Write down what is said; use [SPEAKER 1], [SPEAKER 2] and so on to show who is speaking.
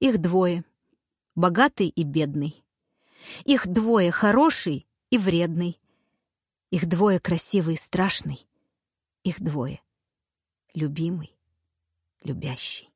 [SPEAKER 1] Их двое. Богатый и бедный. Их двое хороший и вредный. Их двое красивый и страшный. Их двое любимый, любящий.